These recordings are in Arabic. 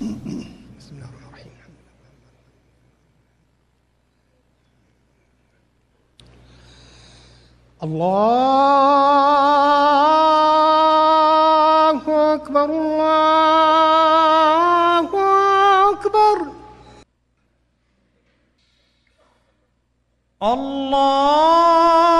بسم الله الرحمن الرحيم. الله أكبر الله أكبر. الله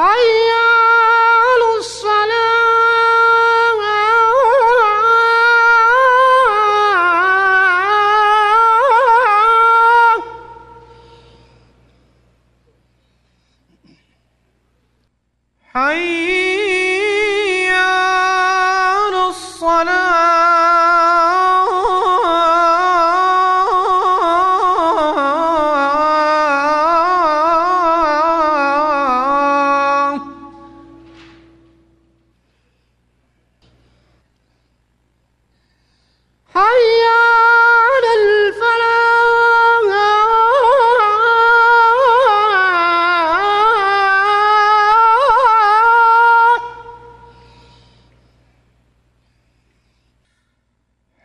حي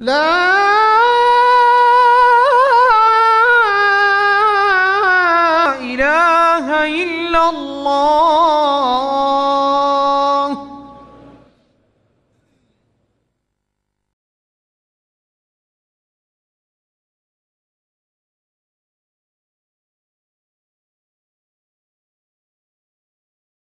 لا. إله إلا الله.